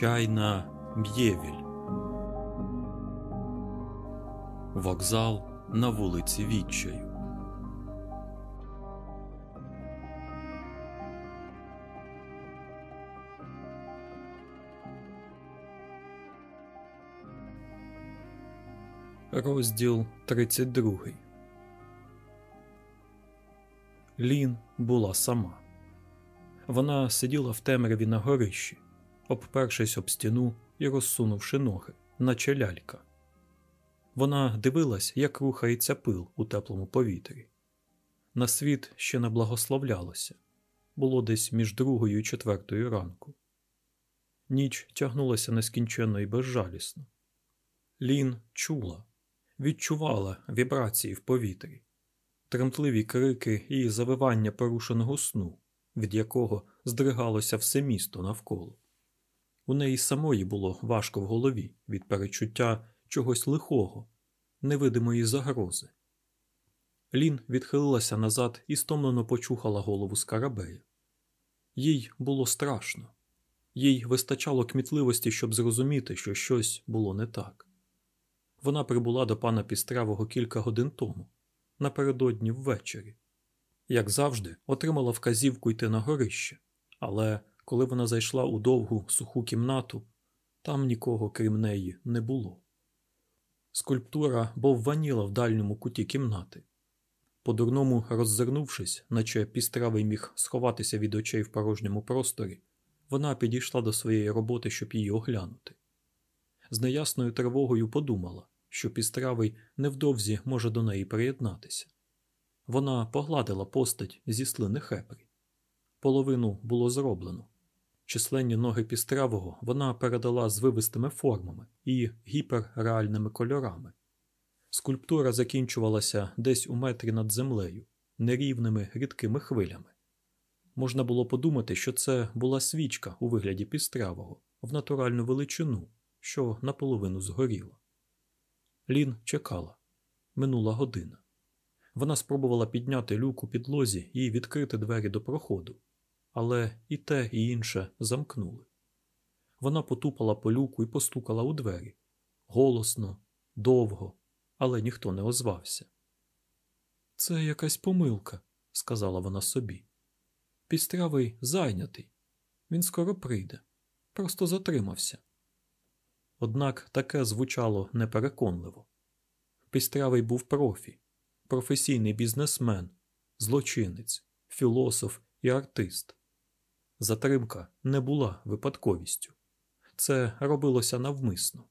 Чайна Б'євіль. Вокзал на вулиці Відчаю. Розділ 32 Лін була сама. Вона сиділа в темряві на горищі, обпершись об стіну і розсунувши ноги, наче лялька. Вона дивилась, як рухається пил у теплому повітрі. На світ ще не благословлялося було десь між другою і четвертою ранку. Ніч тягнулася нескінченно і безжалісно. Лін чула, відчувала вібрації в повітрі, тремтливі крики і завивання порушеного сну, від якого здригалося все місто навколо. У неї самої було важко в голові від перечуття чогось лихого, невидимої загрози. Лін відхилилася назад і стомлено почухала голову скарабея. Їй було страшно, їй вистачало кмітливості, щоб зрозуміти, що щось було не так. Вона прибула до пана Пістравого кілька годин тому, напередодні ввечері. Як завжди, отримала вказівку йти на горище, але коли вона зайшла у довгу суху кімнату, там нікого крім неї не було. Скульптура бовваніла в дальньому куті кімнати. По-дурному роззирнувшись, наче пістравий міг сховатися від очей в порожньому просторі, вона підійшла до своєї роботи, щоб її оглянути. З неясною тривогою подумала, що пістравий невдовзі може до неї приєднатися. Вона погладила постать зі слини хепрі. Половину було зроблено. Численні ноги пістравого вона передала з вивистими формами і гіперреальними кольорами. Скульптура закінчувалася десь у метрі над землею, нерівними рідкими хвилями. Можна було подумати, що це була свічка у вигляді пістравого в натуральну величину, що наполовину згоріла. Лін чекала. Минула година. Вона спробувала підняти люк у підлозі і відкрити двері до проходу, але і те, і інше замкнули. Вона потупала по люку і постукала у двері голосно, довго, але ніхто не озвався. Це якась помилка, сказала вона собі. Пістрявий зайнятий. Він скоро прийде, просто затримався. Однак таке звучало непереконливо. Пістрявий був профі, професійний бізнесмен, злочинець, філософ і артист. Затримка не була випадковістю. Це робилося навмисно.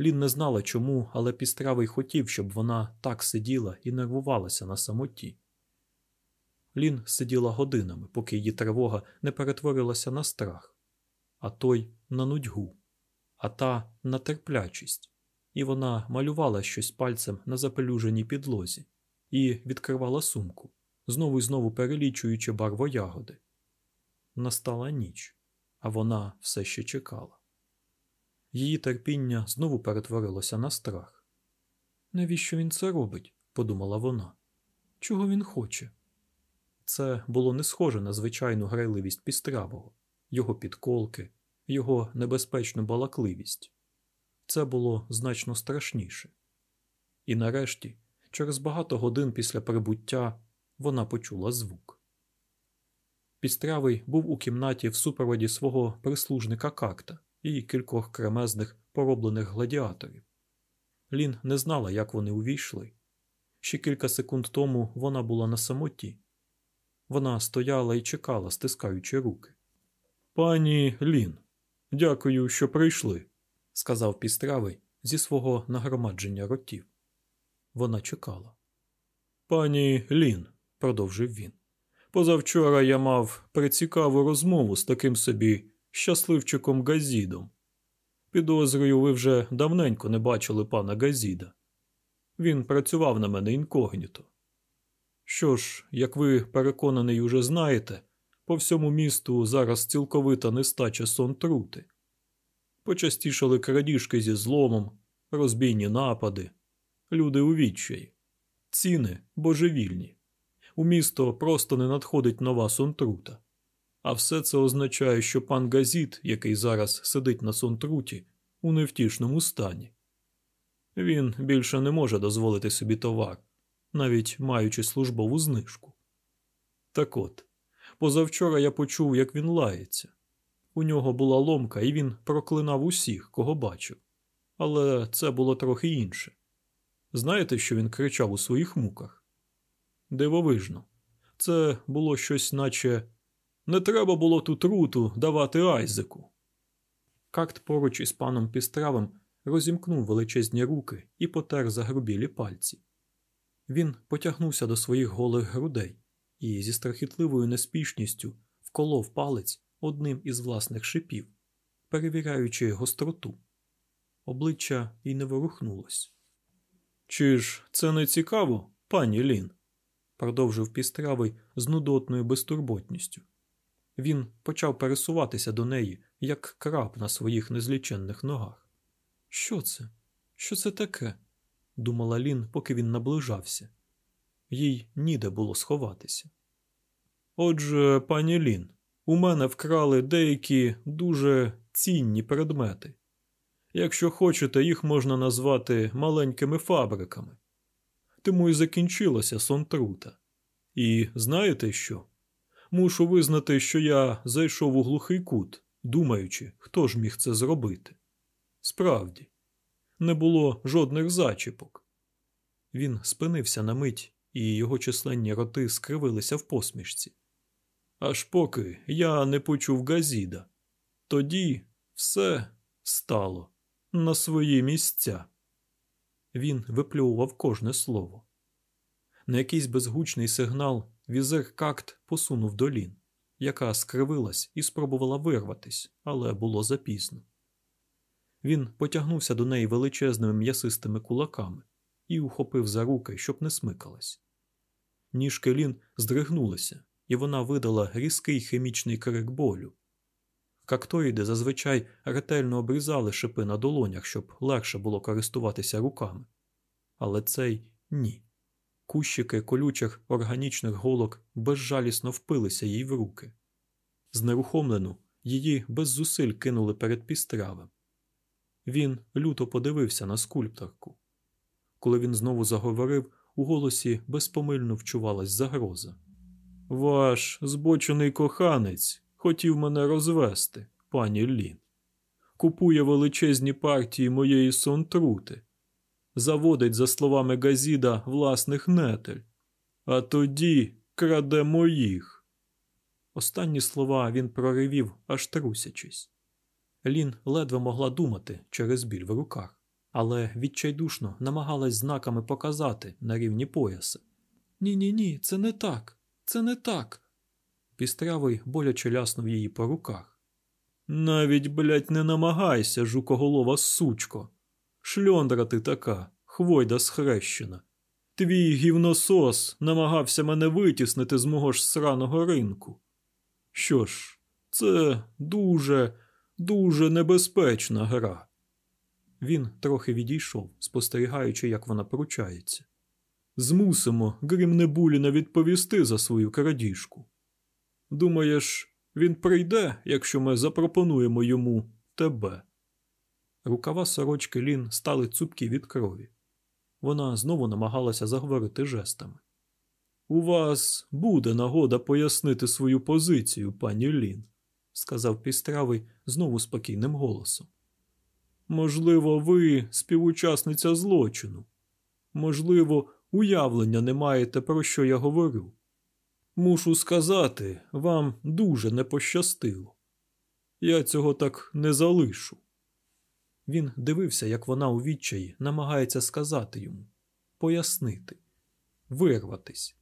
Лін не знала чому, але пістравий хотів, щоб вона так сиділа і нервувалася на самоті. Лін сиділа годинами, поки її тривога не перетворилася на страх, а той на нудьгу, а та на терплячість, і вона малювала щось пальцем на запелюженій підлозі і відкривала сумку, знову і знову перелічуючи барвоягоди. Настала ніч, а вона все ще чекала. Її терпіння знову перетворилося на страх. Навіщо він це робить? подумала вона. Чого він хоче? Це було не схоже на звичайну грайливість пістравого, його підколки, його небезпечну балакливість. Це було значно страшніше. І нарешті, через багато годин після прибуття, вона почула звук. Пістравий був у кімнаті в супроводі свого прислужника какта і кількох кремезних пороблених гладіаторів. Лін не знала, як вони увійшли. Ще кілька секунд тому вона була на самоті. Вона стояла і чекала, стискаючи руки. Пані Лін, дякую, що прийшли, сказав пістравий зі свого нагромадження ротів. Вона чекала. Пані Лін, продовжив він. Позавчора я мав прицікаву розмову з таким собі щасливчиком Газідом. Підозрюю, ви вже давненько не бачили пана Газіда. Він працював на мене інкогніто. Що ж, як ви переконаний уже знаєте, по всьому місту зараз цілковита нестача сон трути. Почастішали крадіжки зі зломом, розбійні напади, люди у відчаї, ціни божевільні. У місто просто не надходить нова сонтрута. А все це означає, що пан Газіт, який зараз сидить на сонтруті, у невтішному стані. Він більше не може дозволити собі товар, навіть маючи службову знижку. Так от, позавчора я почув, як він лається. У нього була ломка, і він проклинав усіх, кого бачив. Але це було трохи інше. Знаєте, що він кричав у своїх муках? Дивовижно. Це було щось, наче не треба було тут руту давати Айзеку. Какт поруч із паном Пістравим розімкнув величезні руки і потер загрубілі пальці. Він потягнувся до своїх голих грудей і зі страхітливою неспішністю вколов палець одним із власних шипів, перевіряючи гостроту. Обличчя й не ворухнулось. Чи ж це не цікаво, пані Лін? Продовжив пістравий з нудотною безтурботністю. Він почав пересуватися до неї, як краб на своїх незліченних ногах. Що це? Що це таке? думала Лін, поки він наближався. Їй ніде було сховатися. Отже, пані Лін, у мене вкрали деякі дуже цінні предмети. Якщо хочете, їх можна назвати маленькими фабриками. Тому і закінчилася сонтрута. І знаєте що? Мушу визнати, що я зайшов у глухий кут, думаючи, хто ж міг це зробити. Справді, не було жодних зачіпок. Він спинився на мить, і його численні роти скривилися в посмішці. Аж поки я не почув Газіда, тоді все стало на свої місця. Він виплював кожне слово. На якийсь безгучний сигнал візер какт посунув долін, яка скривилась і спробувала вирватись, але було запізно. Він потягнувся до неї величезними м'ясистими кулаками і ухопив за руки, щоб не смикалась. Ніжки Лін здригнулися, і вона видала різкий хімічний крик болю. Кактоїди зазвичай ретельно обрізали шипи на долонях, щоб легше було користуватися руками. Але цей ні. Кущики колючих органічних голок безжалісно впилися їй в руки. Знерухомлену її без зусиль кинули перед пістравем. Він люто подивився на скульпторку. Коли він знову заговорив, у голосі безпомильно вчувалась загроза. Ваш збочений коханець хотів мене розвести, пані Лін. Купує величезні партії моєї сонтрути, заводить, за словами Газіда, власних нетель, а тоді краде моїх. Останні слова він проривів, аж трусячись. Лін ледве могла думати через біль в руках, але відчайдушно намагалась знаками показати на рівні пояса. Ні, ні, ні, це не так, це не так. Пістрявий боляче ляснув її по руках. Навіть, блядь, не намагайся, жукоголова сучко. Шльондра ти така, хвойда схрещена. Твій гівносос намагався мене витіснити з мого ж сраного ринку. Що ж, це дуже, дуже небезпечна гра. Він трохи відійшов, спостерігаючи, як вона поручається. Змусимо Грімнебуліна відповісти за свою крадіжку. Думаєш, він прийде, якщо ми запропонуємо йому тебе. Рукава сорочки Лін стали цупкі від крові. Вона знову намагалася заговорити жестами. У вас буде нагода пояснити свою позицію, пані Лін, сказав пістравий знову спокійним голосом. Можливо, ви співучасниця злочину. Можливо, уявлення не маєте, про що я говорю. Мушу сказати, вам дуже не пощастило. Я цього так не залишу. Він дивився, як вона у відчаї намагається сказати йому, пояснити, вирватись.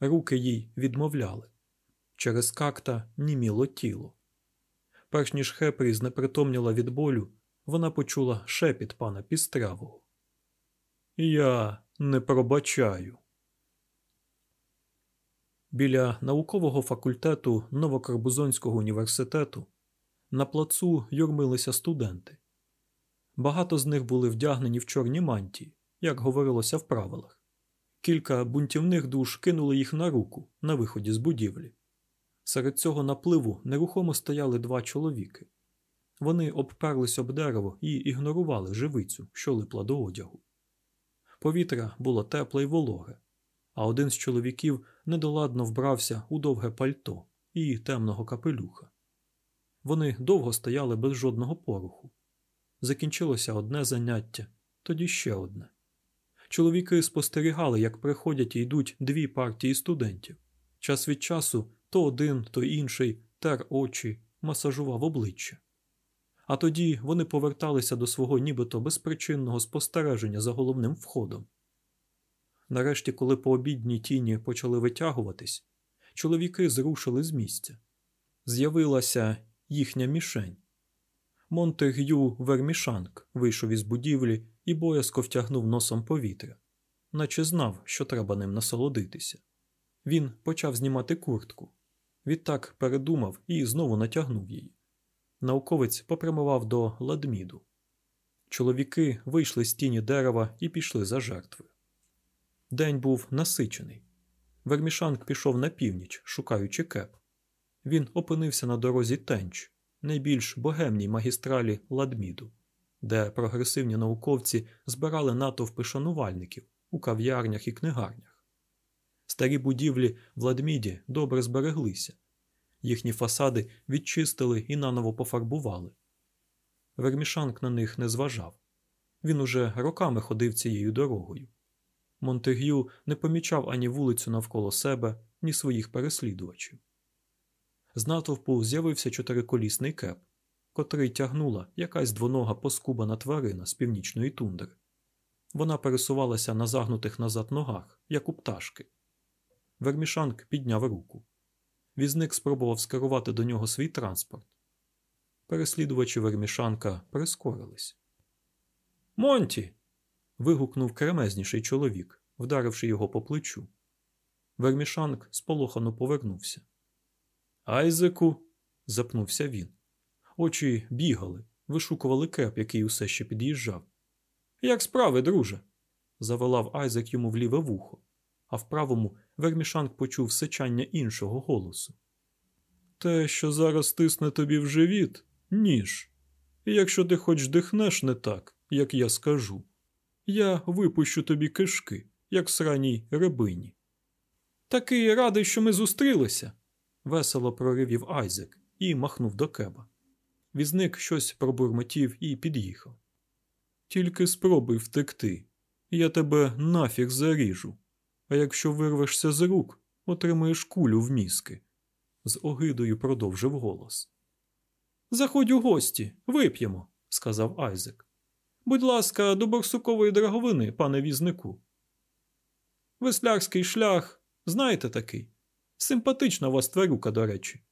Руки їй відмовляли. Через какта німіло тіло. Перш ніж Хепрі знепритомніла від болю, вона почула шепіт пана Пістрявого. Я не пробачаю. Біля наукового факультету Новокарбузонського університету на плацу юрмилися студенти. Багато з них були вдягнені в чорні мантії, як говорилося в правилах. Кілька бунтівних душ кинули їх на руку на виході з будівлі. Серед цього напливу нерухомо стояли два чоловіки. Вони обперлись об дерево і ігнорували живицю, що липла до одягу. Повітря було тепле й вологе, а один з чоловіків недоладно вбрався у довге пальто і темного капелюха. Вони довго стояли без жодного поруху. Закінчилося одне заняття, тоді ще одне. Чоловіки спостерігали, як приходять і йдуть дві партії студентів. Час від часу то один, то інший тер очі, масажував обличчя. А тоді вони поверталися до свого нібито безпричинного спостереження за головним входом. Нарешті, коли пообідні тіні почали витягуватись, чоловіки зрушили з місця. З'явилася їхня мішень. Монтегю Вермішанк вийшов із будівлі і боязко втягнув носом повітря, наче знав, що треба ним насолодитися. Він почав знімати куртку. Відтак передумав і знову натягнув її. Науковець попрямував до ладміду. Чоловіки вийшли з тіні дерева і пішли за жертви. День був насичений. Вермішанк пішов на північ, шукаючи кеп. Він опинився на дорозі Тенч, найбільш богемній магістралі Ладміду, де прогресивні науковці збирали натовпи шанувальників у кав'ярнях і книгарнях. Старі будівлі в Ладміді добре збереглися, їхні фасади відчистили і наново пофарбували. Вермішанк на них не зважав. Він уже роками ходив цією дорогою. Монтегю не помічав ані вулицю навколо себе, ні своїх переслідувачів. З натовпу з'явився чотириколісний кеп, котрий тягнула якась двонога поскубана тварина з північної тундри. Вона пересувалася на загнутих назад ногах, як у пташки. Вермішанк підняв руку. Візник спробував скерувати до нього свій транспорт. Переслідувачі Вермішанка прискорились. Монті. Вигукнув кремезніший чоловік, вдаривши його по плечу. Вермішанк сполохано повернувся. Айзеку, запнувся він. Очі бігали, вишукували кеп, який усе ще під'їжджав. Як справи, друже? завелав Айзек йому в ліве вухо, а в правому Вермішанк почув сичання іншого голосу. Те, що зараз тисне тобі в живіт, ніж. І якщо ти хоч дихнеш не так, як я скажу, я випущу тобі кишки, як сраній рибині. Такий радий, що ми зустрілися весело проривів Айзек і махнув до кеба. Візник щось пробурмотів і під'їхав. Тільки спробуй втекти, я тебе нафіг заріжу. А якщо вирвешся з рук, отримаєш кулю в мізки», – з огидою продовжив голос. Заходь у гості, вип'ємо, сказав Айзек. Будь ласка, до борсукової драговини, пане візнику. Веслярський шлях, знаєте такий? Симпатична вас тварюка, до речі.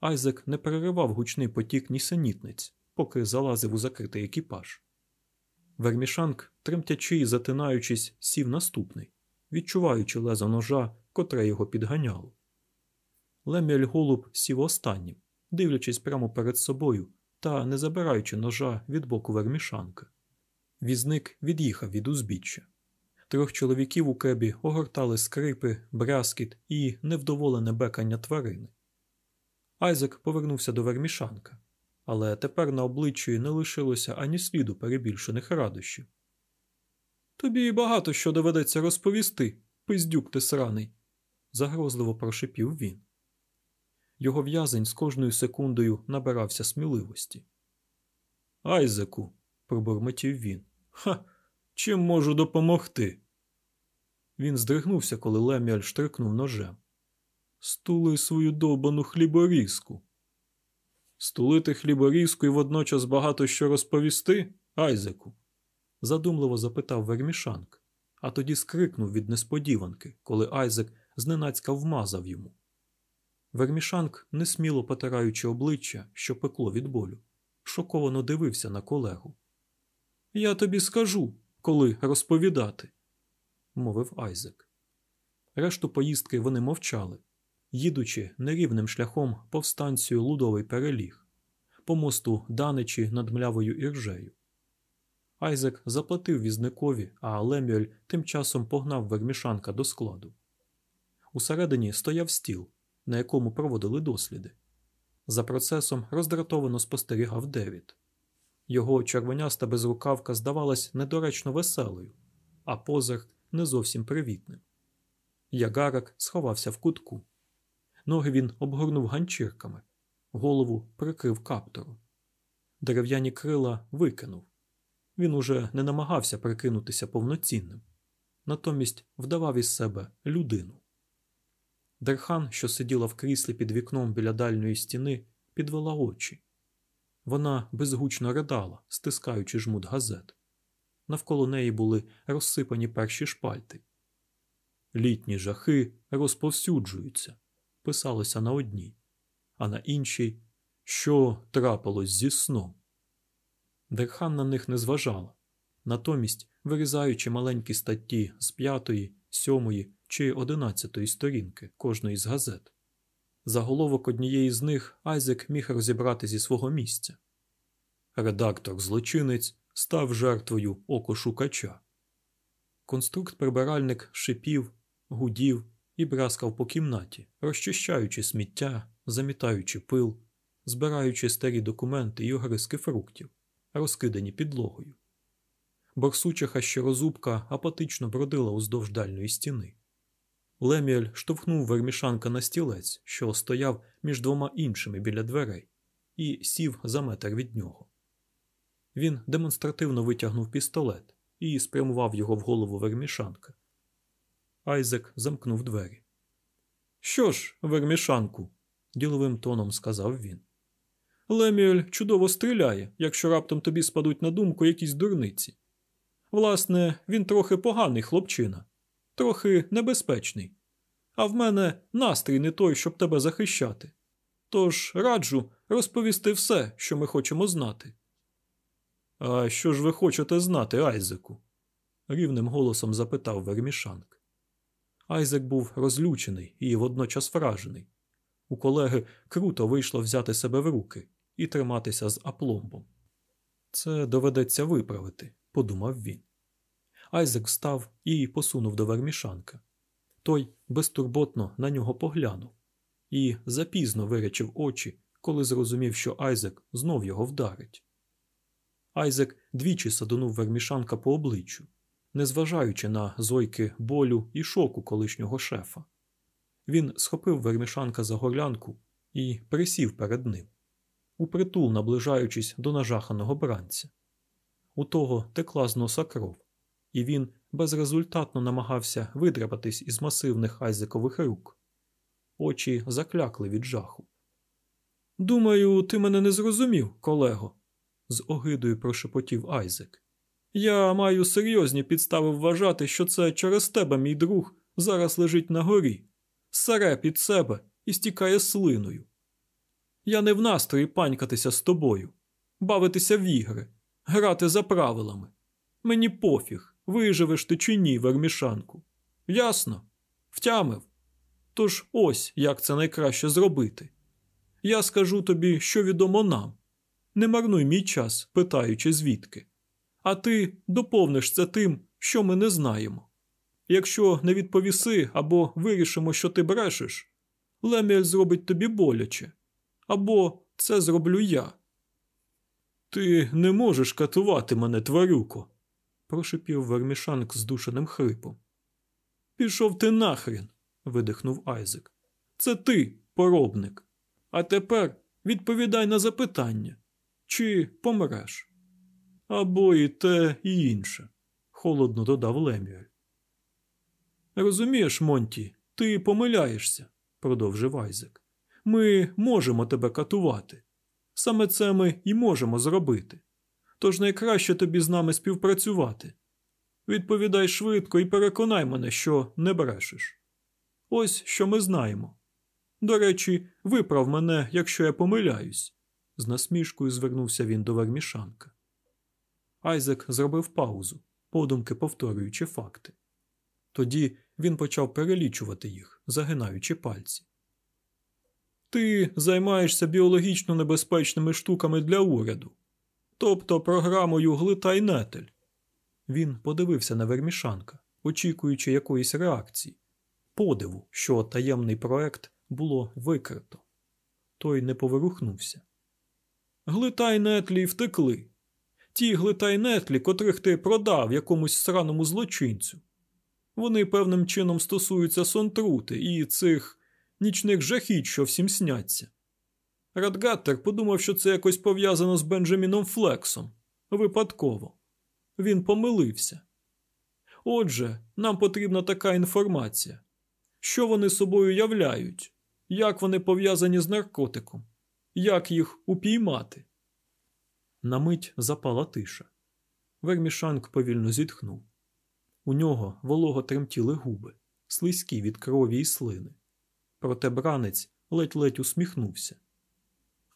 Айзек не переривав гучний потік нісенітниць, поки залазив у закритий екіпаж. Вермішанк, тремтячи і затинаючись, сів наступний, відчуваючи лезо ножа, котре його підганяло. Леміль голуб сів останнім, дивлячись прямо перед собою та не забираючи ножа від боку вермішанка. Візник від'їхав від узбіччя. Трьох чоловіків у кебі огортали скрипи, брязкіт і невдоволене бекання тварини. Айзек повернувся до вермішанка, але тепер на обличчі не лишилося ані сліду перебільшених радощів. Тобі багато що доведеться розповісти, пиздюк ти сраний, загрозливо прошипів він. Його в'язень з кожною секундою набирався сміливості. Айзеку, пробурмотів він. Ха, чим можу допомогти? Він здригнувся, коли Леміаль штрикнув ножем. Стули свою довбану хліборізку. Стулити хліборізку і водночас багато що розповісти, Айзеку? задумливо запитав Вермішанк, а тоді скрикнув від несподіванки, коли Айзек зненацька вмазав йому. Вермішанк, несміло потираючи обличчя, що пекло від болю, шоковано дивився на колегу. Я тобі скажу, коли розповідати, мовив Айзек. Решту поїздки вони мовчали, їдучи нерівним шляхом повстанцію лудовий переліг, по мосту Даничі над млявою іржею. Айзек заплатив візникові, а Лемюель тим часом погнав вермішанка до складу. Усередині стояв стіл, на якому проводили досліди. За процесом роздратовано спостерігав Девід. Його червоняста безрукавка здавалась недоречно веселою, а позирк не зовсім привітним. Ягарак сховався в кутку. Ноги він обгорнув ганчірками, голову прикрив каптором. Дерев'яні крила викинув. Він уже не намагався прикинутися повноцінним, натомість вдавав із себе людину. Дерхан, що сиділа в кріслі під вікном біля дальньої стіни, підвела очі. Вона безгучно ридала, стискаючи жмут газет. Навколо неї були розсипані перші шпальти. Літні жахи розповсюджуються, писалося на одній, а на іншій, що трапилось зі сном. Дерхан на них не зважала, натомість вирізаючи маленькі статті з п'ятої, сьомої чи одинадцятої сторінки кожної з газет. Заголовок однієї з них Айзек міг розібрати зі свого місця. Редактор-злочинець став жертвою окошукача. Конструкт-прибиральник шипів, гудів і брязкав по кімнаті, розчищаючи сміття, замітаючи пил, збираючи старі документи і огризки фруктів, розкидані підлогою. Борсучиха щорозубка апатично бродила уздовж дальньої стіни. Леміель штовхнув вермішанка на стілець, що стояв між двома іншими біля дверей, і сів за метр від нього. Він демонстративно витягнув пістолет і спрямував його в голову вермішанка. Айзек замкнув двері. Що ж, вермішанку, діловим тоном сказав він. Леміель чудово стріляє, якщо раптом тобі спадуть на думку якісь дурниці. Власне, він трохи поганий хлопчина, трохи небезпечний. А в мене настрій не той, щоб тебе захищати. Тож раджу розповісти все, що ми хочемо знати. А що ж ви хочете знати, Айзеку? рівним голосом запитав Вермішанк. Айзек був розлючений і водночас вражений. У колеги круто вийшло взяти себе в руки і триматися з апломбом. Це доведеться виправити, подумав він. Айзек встав і посунув до вермішанка. Той безтурботно на нього поглянув і запізно вирячив очі, коли зрозумів, що Айзек знов його вдарить. Айзек двічі садонув вермішанка по обличчю, незважаючи на зойки болю і шоку колишнього шефа. Він схопив вермішанка за горлянку і присів перед ним, упритул наближаючись до нажаханого бранця. У того текла з носа кров, і він безрезультатно намагався видряпатись із масивних айзекових рук. Очі заклякли від жаху. Думаю, ти мене не зрозумів, колего, з огидою прошепотів Айзек. Я маю серйозні підстави вважати, що це через тебе, мій друг, зараз лежить на горі, саре під себе і стікає слиною. Я не в настрої панькатися з тобою, бавитися в ігри, грати за правилами. Мені пофіг, виживеш ти чи ні, вермішанку. Ясно? Втямив. Тож ось як це найкраще зробити. Я скажу тобі, що відомо нам. Не марнуй мій час, питаючи звідки. А ти доповниш це тим, що ми не знаємо. Якщо не відповіси або вирішимо, що ти брешеш, Леміель зробить тобі боляче. Або це зроблю я. Ти не можеш катувати мене, тварюко, прошипів вермішанк з душеним хрипом. Пішов ти нахрен, видихнув Айзек. Це ти, поробник. А тепер відповідай на запитання чи помреш. Або і те, і інше, холодно додав Лемюель. Розумієш, Монті, ти помиляєшся, продовжив Айзек. Ми можемо тебе катувати. Саме це ми і можемо зробити. Тож найкраще тобі з нами співпрацювати. Відповідай швидко і переконай мене, що не брешеш. Ось що ми знаємо. До речі, виправ мене, якщо я помиляюсь. З насмішкою звернувся він до вермішанка. Айзек зробив паузу, подумки повторюючи факти. Тоді він почав перелічувати їх, загинаючи пальці. Ти займаєшся біологічно небезпечними штуками для уряду, тобто програмою глитай нетель. Він подивився на вермішанка, очікуючи якоїсь реакції, подиву, що таємний проект було викрито. Той не поворухнувся. Глитай нетлі втекли. Ті глитай нетлі, котрих ти продав якомусь сраному злочинцю. Вони певним чином стосуються сонтрути і цих нічних жахіть, що всім сняться. Радгаттер подумав, що це якось пов'язано з Бенджаміном Флексом. Випадково. Він помилився. Отже, нам потрібна така інформація. Що вони собою являють? Як вони пов'язані з наркотиком? Як їх упіймати? На мить запала тиша. Вермішанк повільно зітхнув. У нього волого тремтіли губи, слизькі від крові і слини. Проте бранець ледь-ледь усміхнувся.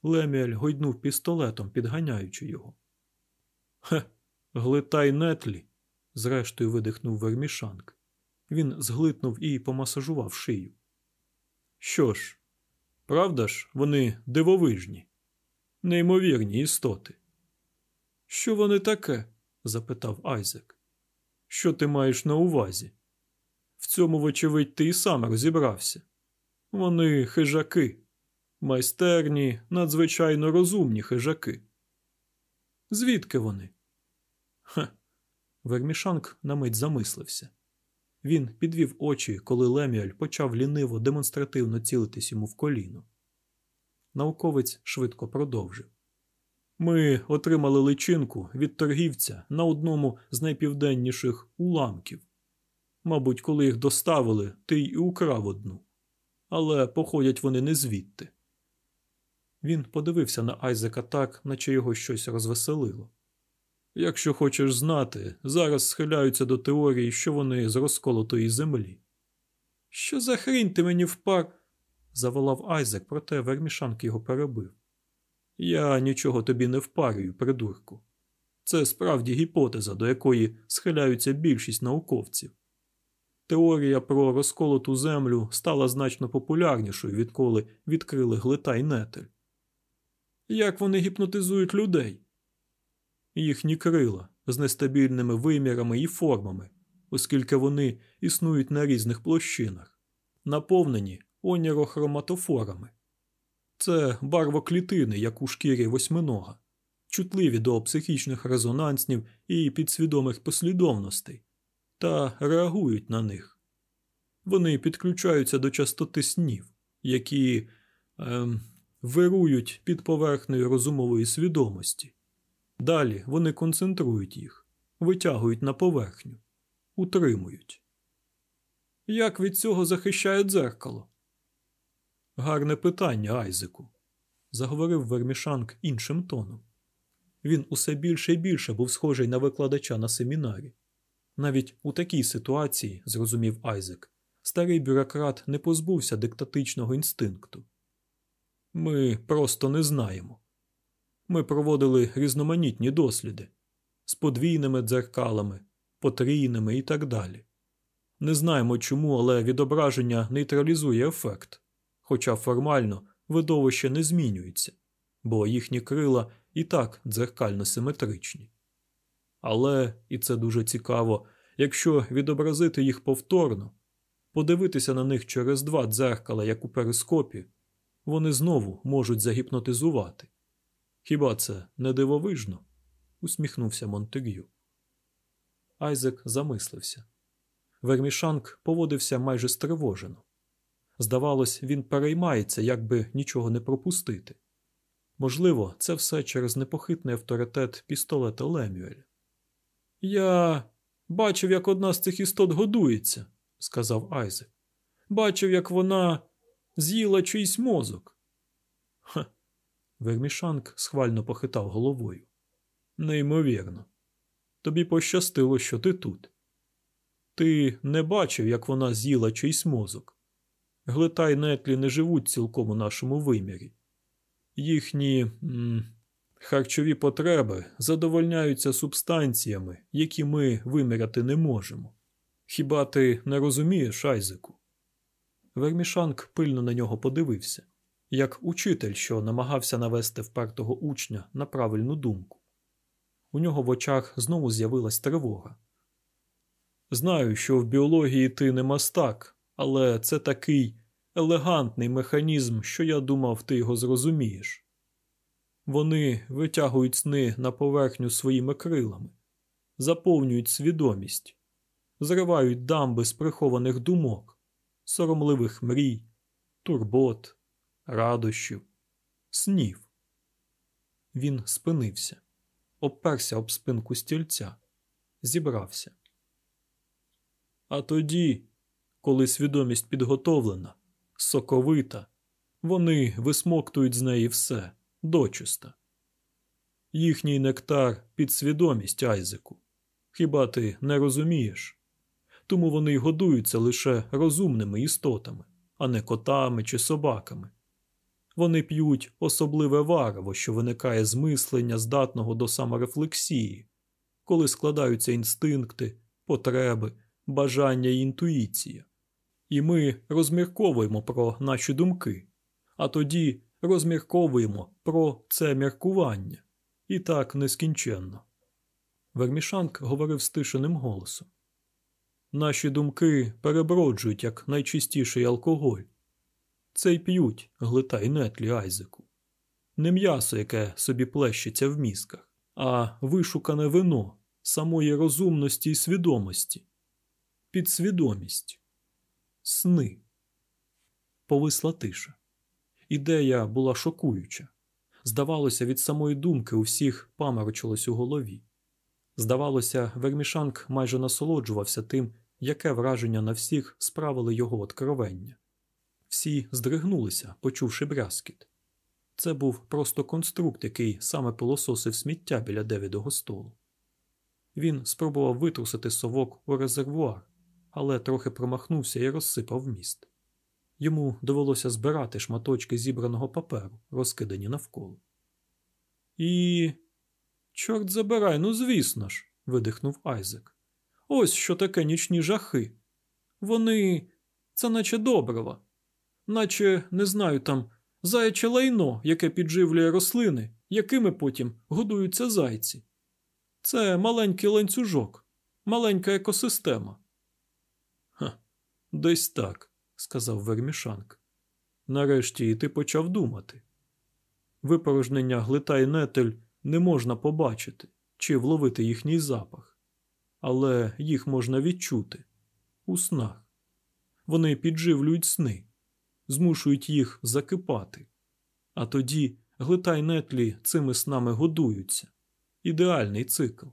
Леміель гойднув пістолетом, підганяючи його. Хе, глитай нетлі, зрештою видихнув вермішанк. Він зглитнув і помасажував шию. Що ж, правда ж, вони дивовижні, неймовірні істоти. Що вони таке? запитав Айзек. Що ти маєш на увазі? В цьому, вочевидь, ти і сам розібрався. Вони хижаки, майстерні, надзвичайно розумні хижаки. Звідки вони? Ха. Вермішанк на мить замислився. Він підвів очі, коли Леміаль почав ліниво демонстративно цілитись йому в коліно. Науковець швидко продовжив. Ми отримали личинку від торгівця на одному з найпівденніших уламків. Мабуть, коли їх доставили, ти й украв одну. Але походять вони не звідти. Він подивився на Айзека так, наче його щось розвеселило. Якщо хочеш знати, зараз схиляються до теорії, що вони з розколотої землі. Що за хрінь ти мені впар? заволав Айзек, проте Вермішанк його перебив. Я нічого тобі не впарюю, придурку. Це справді гіпотеза, до якої схиляються більшість науковців. Теорія про розколоту землю стала значно популярнішою, відколи відкрили глитай нетель. Як вони гіпнотизують людей? Їхні крила з нестабільними вимірами і формами, оскільки вони існують на різних площинах, наповнені онірохроматофорами. Це барвоклітини, як у шкірі восьминога, чутливі до психічних резонанснів і підсвідомих послідовностей, та реагують на них. Вони підключаються до частоти снів, які ем, вирують під поверхнею розумової свідомості. Далі вони концентрують їх, витягують на поверхню, утримують. Як від цього захищає дзеркало? Гарне питання, Айзеку, заговорив Вермішанк іншим тоном. Він усе більше і більше був схожий на викладача на семінарі. Навіть у такій ситуації, зрозумів Айзек, старий бюрократ не позбувся диктатичного інстинкту. Ми просто не знаємо. Ми проводили різноманітні досліди з подвійними дзеркалами, потрійними і так далі. Не знаємо чому, але відображення нейтралізує ефект, хоча формально видовище не змінюється, бо їхні крила і так дзеркально симетричні. Але, і це дуже цікаво, якщо відобразити їх повторно, подивитися на них через два дзеркала, як у перископі, вони знову можуть загіпнотизувати. Хіба це не дивовижно? усміхнувся Монтегю. Айзек замислився. Вермішанк поводився майже стривожено. Здавалось, він переймається, як би нічого не пропустити. Можливо, це все через непохитний авторитет пістолета Лемюеля. Я бачив, як одна з цих істот годується, сказав Айзек. Бачив, як вона з'їла чийсь мозок. Ха. Вермішанк схвально похитав головою. Неймовірно. Тобі пощастило, що ти тут. Ти не бачив, як вона з'їла чийсь мозок. Глитай нетлі не живуть цілком у нашому вимірі. Їхні м, харчові потреби задовольняються субстанціями, які ми виміряти не можемо. Хіба ти не розумієш, Айзеку? Вермішанк пильно на нього подивився, як учитель, що намагався навести впертого учня на правильну думку. У нього в очах знову з'явилась тривога. Знаю, що в біології ти не мастак, але це такий елегантний механізм, що я думав, ти його зрозумієш. Вони витягують сни на поверхню своїми крилами, заповнюють свідомість, зривають дамби з прихованих думок, соромливих мрій, турбот, радощів, снів. Він спинився, обперся об спинку стільця, зібрався. А тоді, коли свідомість підготовлена, соковита, вони висмоктують з неї все дочиста. Їхній нектар підсвідомість Айзеку. Хіба ти не розумієш? Тому вони й годуються лише розумними істотами, а не котами чи собаками. Вони п'ють особливе варево, що виникає з мислення, здатного до саморефлексії, коли складаються інстинкти, потреби, бажання і інтуїція. І ми розмірковуємо про наші думки, а тоді розмірковуємо про це міркування. І так нескінченно. Вермішанк говорив стишеним голосом. Наші думки переброджують як найчистіший алкоголь. Це й п'ють глита й нетлі Айзеку. Не м'ясо, яке собі плещеться в мізках, а вишукане вино самої розумності і свідомості, підсвідомість, сни. Повисла тиша. Ідея була шокуюча. Здавалося, від самої думки у всіх паморочилось у голові. Здавалося, Вермішанк майже насолоджувався тим, яке враження на всіх справили його откровення. Всі здригнулися, почувши брязкіт. Це був просто конструкт, який саме пилососив сміття біля Девідого столу. Він спробував витрусити совок у резервуар, але трохи промахнувся і розсипав міст. Йому довелося збирати шматочки зібраного паперу, розкидані навколо. І. Чорт забирай, ну звісно ж, видихнув Айзек. Ось що таке нічні жахи. Вони. це наче добрива, наче, не знаю, там заяче лайно, яке підживлює рослини, якими потім годуються зайці. Це маленький ланцюжок, маленька екосистема. Ха, десь так сказав Вермішанк. Нарешті і ти почав думати. Випорожнення глита і нетель не можна побачити чи вловити їхній запах, але їх можна відчути у снах. Вони підживлюють сни, змушують їх закипати, а тоді глитай-нетлі цими снами годуються. Ідеальний цикл.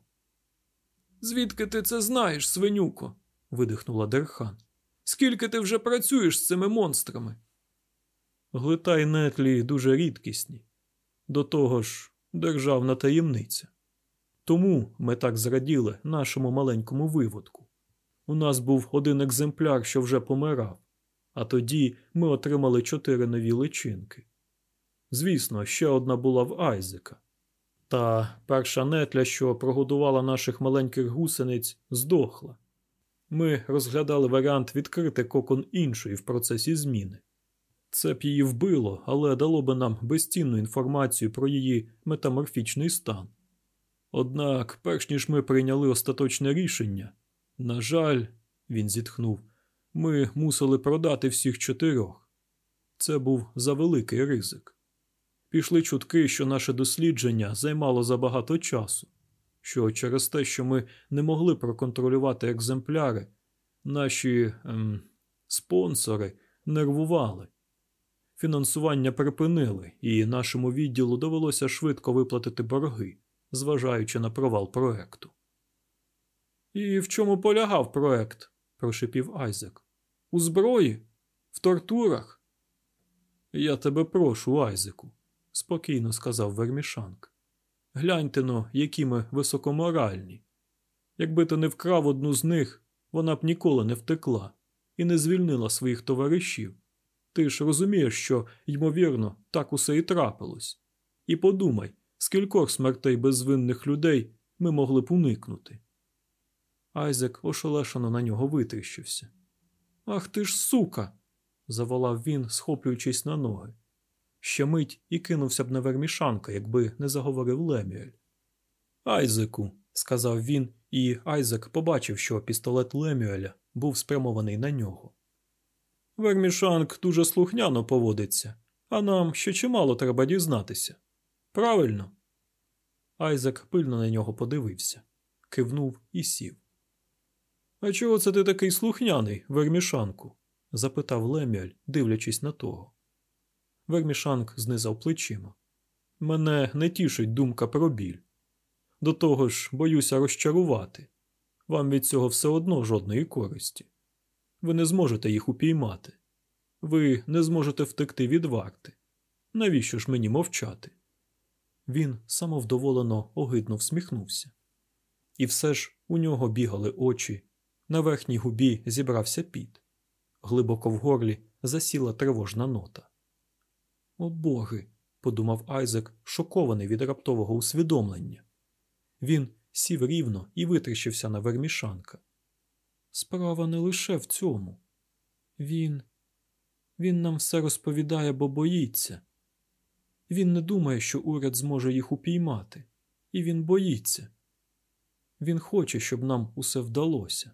Звідки ти це знаєш, свинюко? видихнула Дерхан. Скільки ти вже працюєш з цими монстрами? Глитай-нетлі дуже рідкісні. До того ж, державна таємниця. Тому ми так зраділи нашому маленькому виводку. У нас був один екземпляр, що вже помирав, а тоді ми отримали чотири нові личинки. Звісно, ще одна була в Айзека. Та перша нетля, що прогодувала наших маленьких гусениць, здохла. Ми розглядали варіант відкрити кокон іншої в процесі зміни. Це б її вбило, але дало би нам безцінну інформацію про її метаморфічний стан. Однак, перш ніж ми прийняли остаточне рішення, на жаль, він зітхнув, ми мусили продати всіх чотирьох. Це був завеликий ризик. Пішли чутки, що наше дослідження займало забагато часу що через те, що ми не могли проконтролювати екземпляри, наші ем, спонсори нервували. Фінансування припинили, і нашому відділу довелося швидко виплатити борги, зважаючи на провал проекту. І в чому полягав проект? прошепів Айзек. У зброї? В тортурах? Я тебе прошу, Айзеку, спокійно сказав Вермішанк. Гляньте но, які ми високоморальні. Якби ти не вкрав одну з них, вона б ніколи не втекла і не звільнила своїх товаришів. Ти ж розумієш, що, ймовірно, так усе і трапилось. І подумай, скількох смертей безвинних людей ми могли б уникнути. Айзек ошелешено на нього витріщився. Ах ти ж, сука! заволав він, схоплюючись на ноги. Ще мить і кинувся б на вермішанка, якби не заговорив Лемюель. Айзеку, сказав він, і Айзек побачив, що пістолет Лемюеля був спрямований на нього. Вермішанк дуже слухняно поводиться, а нам ще чимало треба дізнатися. Правильно. Айзек пильно на нього подивився, кивнув і сів. А чого це ти такий слухняний, Вермішанку? запитав Леміаль, дивлячись на того. Вермішанк знизав плечима. Мене не тішить думка про біль. До того ж, боюся розчарувати. Вам від цього все одно жодної користі. Ви не зможете їх упіймати. Ви не зможете втекти від варти. Навіщо ж мені мовчати? Він самовдоволено огидно всміхнувся. І все ж у нього бігали очі, на верхній губі зібрався піт. Глибоко в горлі засіла тривожна нота. О боги, подумав Айзек, шокований від раптового усвідомлення. Він сів рівно і витріщився на вермішанка. Справа не лише в цьому. Він. Він нам все розповідає, бо боїться. Він не думає, що уряд зможе їх упіймати, і він боїться. Він хоче, щоб нам усе вдалося.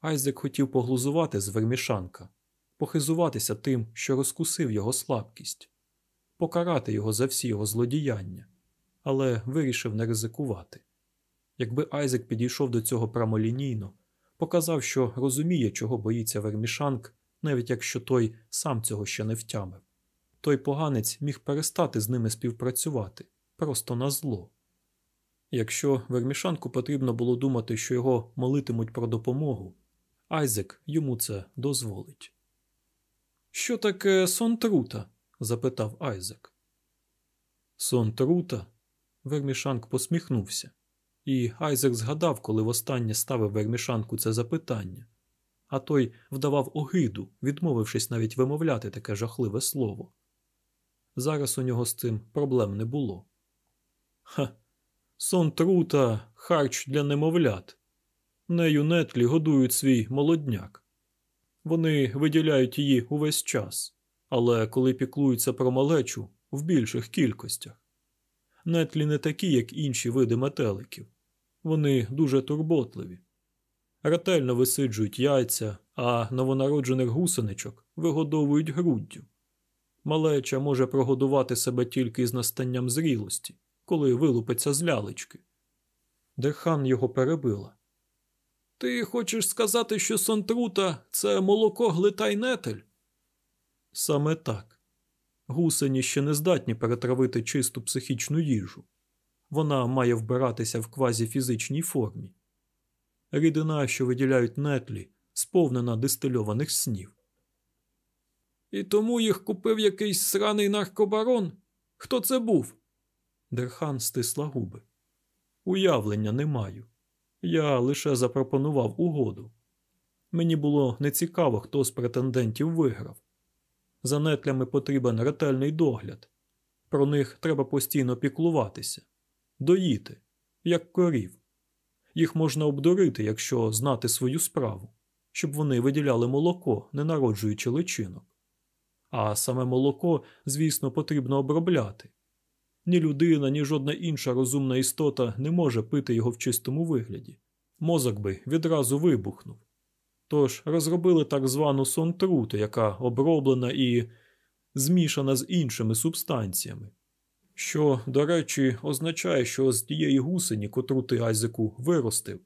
Айзек хотів поглузувати з вермішанка, похизуватися тим, що розкусив його слабкість, покарати його за всі його злодіяння, але вирішив не ризикувати. Якби Айзек підійшов до цього прямолінійно, показав, що розуміє, чого боїться вермішанк, навіть якщо той сам цього ще не втямив, той поганець міг перестати з ними співпрацювати просто на зло. Якщо вермішанку потрібно було думати, що його молитимуть про допомогу, Айзек йому це дозволить. Що таке сон трута? запитав Айзек. Сон трута? Вермішанк посміхнувся, і Айзек згадав, коли востаннє ставив вермішанку це запитання, а той вдавав огиду, відмовившись навіть вимовляти таке жахливе слово. Зараз у нього з цим проблем не було. Ха, сон трута, харч для немовлят. Нею нетлі годують свій молодняк. Вони виділяють її увесь час, але коли піклуються про малечу в більших кількостях. Нетлі не такі, як інші види метеликів. Вони дуже турботливі. Ретельно висиджують яйця, а новонароджених гусеничок вигодовують груддю. Малеча може прогодувати себе тільки з настанням зрілості, коли вилупиться з лялечки. Дерхан його перебила. Ти хочеш сказати, що сонтрута це молоко глитай-нетель? Саме так. Гусені ще не здатні перетравити чисту психічну їжу. Вона має вбиратися в квазіфізичній формі. Рідина, що виділяють нетлі, сповнена дистильованих снів. І тому їх купив якийсь сраний наркобарон? Хто це був? Дерхан стисла губи. Уявлення не маю. Я лише запропонував угоду. Мені було нецікаво, хто з претендентів виграв. За нетлями потрібен ретельний догляд. Про них треба постійно піклуватися, доїти, як корів. Їх можна обдурити, якщо знати свою справу, щоб вони виділяли молоко, не народжуючи личинок. А саме молоко, звісно, потрібно обробляти. Ні людина, ні жодна інша розумна істота не може пити його в чистому вигляді. Мозок би відразу вибухнув. Тож розробили так звану сонтруту, яка оброблена і змішана з іншими субстанціями. Що, до речі, означає, що з тієї гусені, котру ти Айзеку виростив,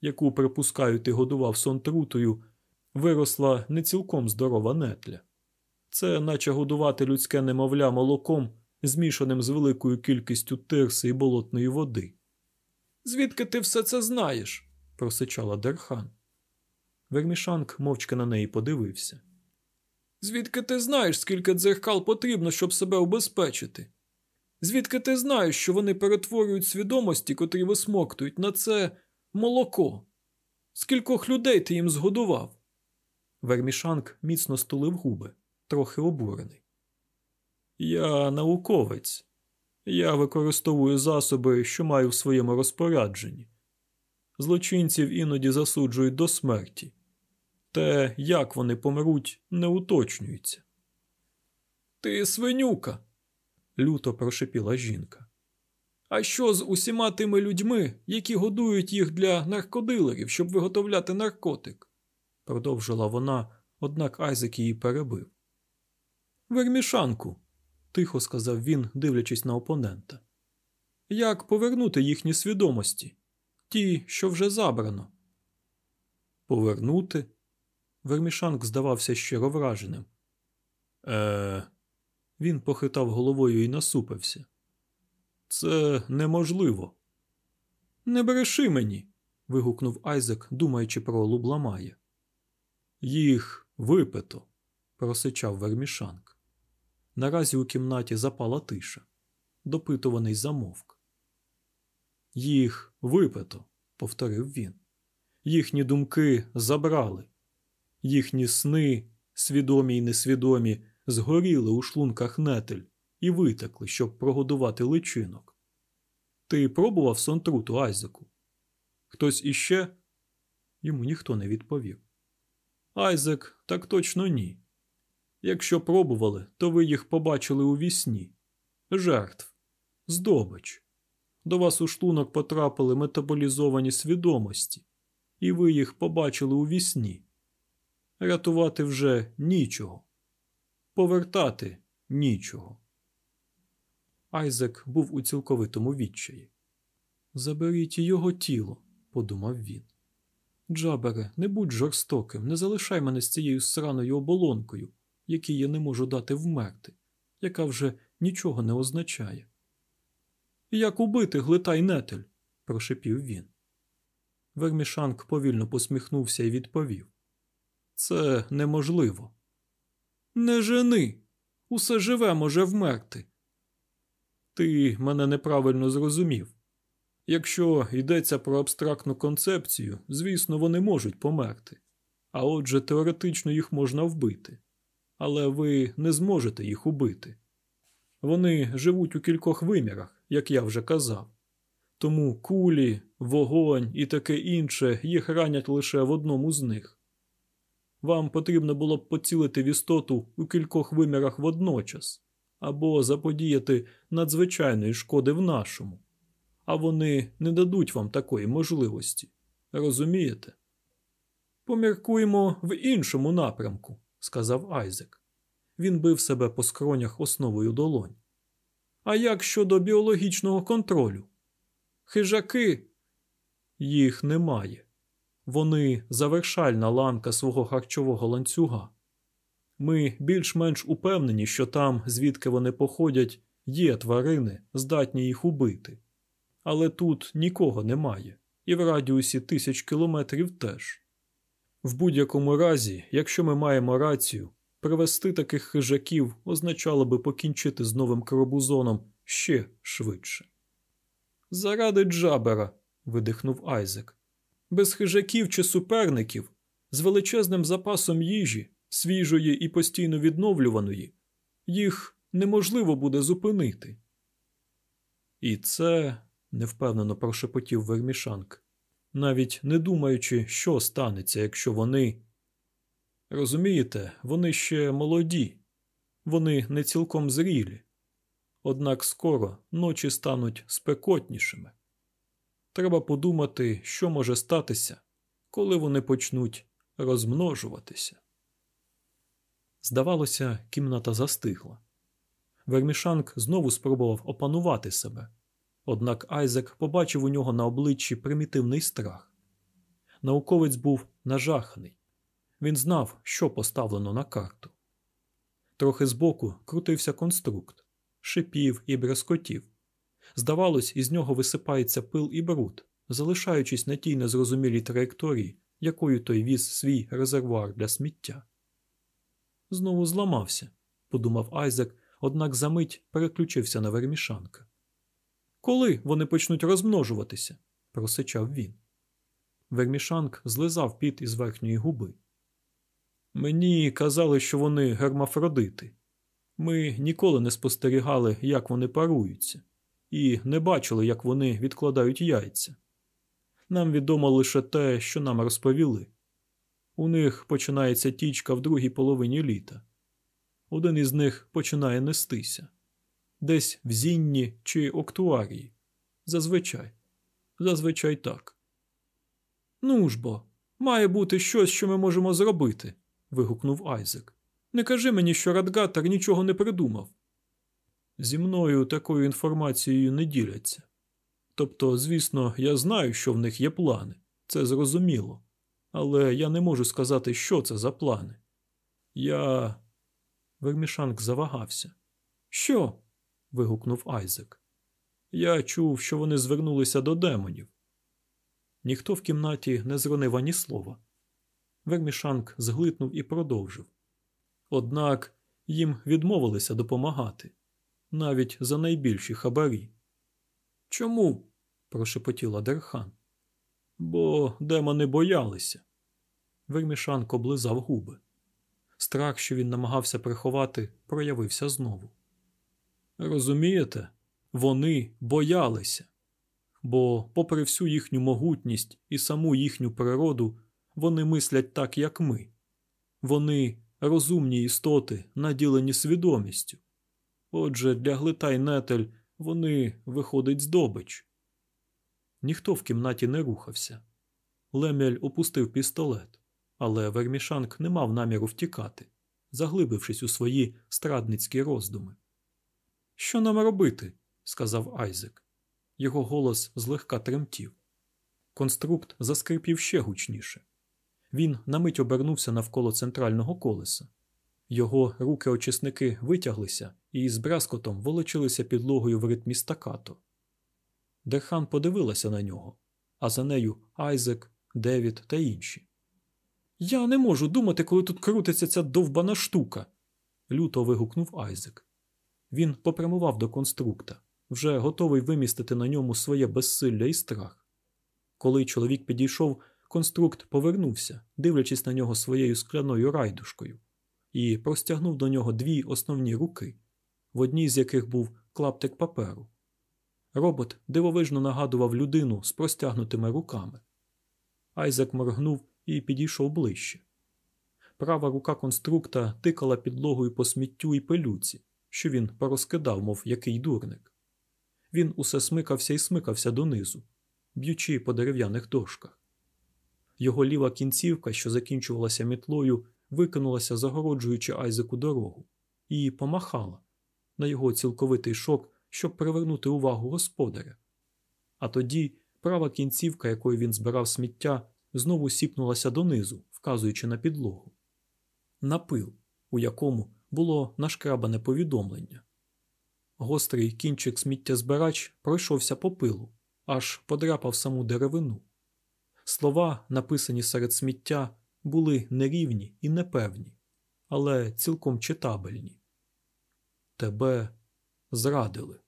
яку, припускаю, ти годував сонтрутою, виросла не цілком здорова нетля. Це наче годувати людське немовля молоком, змішаним з великою кількістю тирси і болотної води. Звідки ти все це знаєш? просичала Дерхан. Вермішанк мовчки на неї подивився. Звідки ти знаєш, скільки дзеркал потрібно, щоб себе убезпечити? Звідки ти знаєш, що вони перетворюють свідомості, котрі висмоктують на це молоко? Скількох людей ти їм згодував? Вермішанк міцно стулив губи, трохи обурений. Я науковець. Я використовую засоби, що маю в своєму розпорядженні. Злочинців іноді засуджують до смерті. Те, як вони помруть, не уточнюється. Ти свинюка, люто прошепіла жінка. А що з усіма тими людьми, які годують їх для наркодилерів, щоб виготовляти наркотик? продовжила вона, однак Айзек її перебив. Вермішанку, тихо сказав він, дивлячись на опонента. Як повернути їхні свідомості? Ті, що вже забрано. Повернути? Вермішанк здавався щиро враженим. Е. Він похитав головою і насупився. Це неможливо. Не бреши мені. вигукнув Айзек, думаючи про Лубламая. Їх випито, просичав Вермішанк. Наразі у кімнаті запала тиша. Допитуваний замовк. Їх випито, повторив він. Їхні думки забрали, їхні сни, свідомі й несвідомі, згоріли у шлунках нетель і витекли, щоб прогодувати личинок. Ти пробував сонтруту Айзеку? Хтось іще? Йому ніхто не відповів. Айзек, так точно ні. Якщо пробували, то ви їх побачили у вісні. Жертв, здобич. До вас у шлунок потрапили метаболізовані свідомості, і ви їх побачили у вісні. Рятувати вже нічого, повертати нічого. Айзек був у цілковитому відчаї. Заберіть його тіло, подумав він. Джабере, не будь жорстоким, не залишай мене з цією сраною оболонкою, якій я не можу дати вмерти, яка вже нічого не означає. Як убити глитай нетель? прошепів він. Вермішанк повільно посміхнувся і відповів. Це неможливо. Не жени. Усе живе може вмерти. Ти мене неправильно зрозумів. Якщо йдеться про абстрактну концепцію, звісно, вони можуть померти, а отже, теоретично їх можна вбити. Але ви не зможете їх убити. Вони живуть у кількох вимірах, як я вже казав. Тому кулі, вогонь і таке інше їх ранять лише в одному з них. Вам потрібно було б поцілити в істоту у кількох вимірах водночас або заподіяти надзвичайної шкоди в нашому, а вони не дадуть вам такої можливості. Розумієте? Поміркуємо в іншому напрямку, сказав Айзек. Він бив себе по скронях основою долонь. А як щодо біологічного контролю? Хижаки їх немає. Вони завершальна ланка свого харчового ланцюга. Ми більш-менш упевнені, що там, звідки вони походять, є тварини, здатні їх убити. Але тут нікого немає, і в радіусі тисяч кілометрів теж. В будь-якому разі, якщо ми маємо рацію, привести таких хижаків означало би покінчити з новим карабузоном ще швидше. Заради Джабера, видихнув Айзек. Без хижаків чи суперників, з величезним запасом їжі, свіжої і постійно відновлюваної, їх неможливо буде зупинити. І це, невпевнено прошепотів Вермішанк, навіть не думаючи, що станеться, якщо вони. Розумієте, вони ще молоді, вони не цілком зрілі. Однак скоро ночі стануть спекотнішими. Треба подумати, що може статися, коли вони почнуть розмножуватися. Здавалося, кімната застигла. Вермішанк знову спробував опанувати себе, однак Айзек побачив у нього на обличчі примітивний страх. Науковець був нажаханий. Він знав, що поставлено на карту. Трохи збоку крутився конструкт, шипів і брескотів. Здавалось, із нього висипається пил і бруд, залишаючись на тій незрозумілій траєкторії, якою той віз свій резервуар для сміття. Знову зламався, подумав Айзек, однак за мить переключився на вермішанка. Коли вони почнуть розмножуватися? просичав він. Вермішанк злизав піт із верхньої губи. Мені казали, що вони гермафродити. Ми ніколи не спостерігали, як вони паруються, і не бачили, як вони відкладають яйця. Нам відомо лише те, що нам розповіли. У них починається тічка в другій половині літа. Один із них починає нестися десь в зінні чи октуарії. Зазвичай. Зазвичай так. Ну ж бо, має бути щось, що ми можемо зробити, вигукнув Айзек. Не кажи мені, що Радгатор нічого не придумав. Зі мною такою інформацією не діляться. Тобто, звісно, я знаю, що в них є плани, це зрозуміло, але я не можу сказати, що це за плани. Я. Вермішанк завагався. Що? Вигукнув Айзек. Я чув, що вони звернулися до демонів. Ніхто в кімнаті не зронив ані слова. Вермішанк зглитнув і продовжив. Однак їм відмовилися допомагати навіть за найбільші хабарі. Чому? прошепотіла Дерхан. Бо демони боялися. Вермішанк облизав губи. Страх, що він намагався приховати, проявився знову. Розумієте, вони боялися, бо, попри всю їхню могутність і саму їхню природу, вони мислять так, як ми. Вони розумні істоти, наділені свідомістю. Отже, для глита й нетель вони виходить здобич. Ніхто в кімнаті не рухався. Лемель опустив пістолет, але Вермішанк не мав наміру втікати, заглибившись у свої страдницькі роздуми. Що нам робити? сказав Айзек. Його голос злегка тремтів. Конструкт заскрипів ще гучніше. Він на мить обернувся навколо центрального колеса. Його руки-очисники витяглися і з брязкотом волочилися підлогою в ритмі стакато. Дерхан подивилася на нього, а за нею Айзек, Девід та інші. Я не можу думати, коли тут крутиться ця довбана штука. люто вигукнув Айзек. Він попрямував до конструкта, вже готовий вимістити на ньому своє безсилля і страх. Коли чоловік підійшов, конструкт повернувся, дивлячись на нього своєю скляною райдушкою, і простягнув до нього дві основні руки, в одній з яких був клаптик паперу. Робот дивовижно нагадував людину з простягнутими руками. Айзек моргнув і підійшов ближче. Права рука конструкта тикала підлогою по сміттю і пилюці, що він порозкидав, мов який дурник. Він усе смикався і смикався донизу, б'ючи по дерев'яних дошках. Його ліва кінцівка, що закінчувалася мітлою, викинулася, загороджуючи Айзеку дорогу, і помахала на його цілковитий шок, щоб привернути увагу господаря. А тоді права кінцівка, якою він збирав сміття, знову сіпнулася донизу, вказуючи на підлогу. На пил, у якому було нашкрабане повідомлення. Гострий кінчик сміттєзбирач пройшовся по пилу, аж подряпав саму деревину. Слова, написані серед сміття, були нерівні і непевні, але цілком читабельні. Тебе зрадили.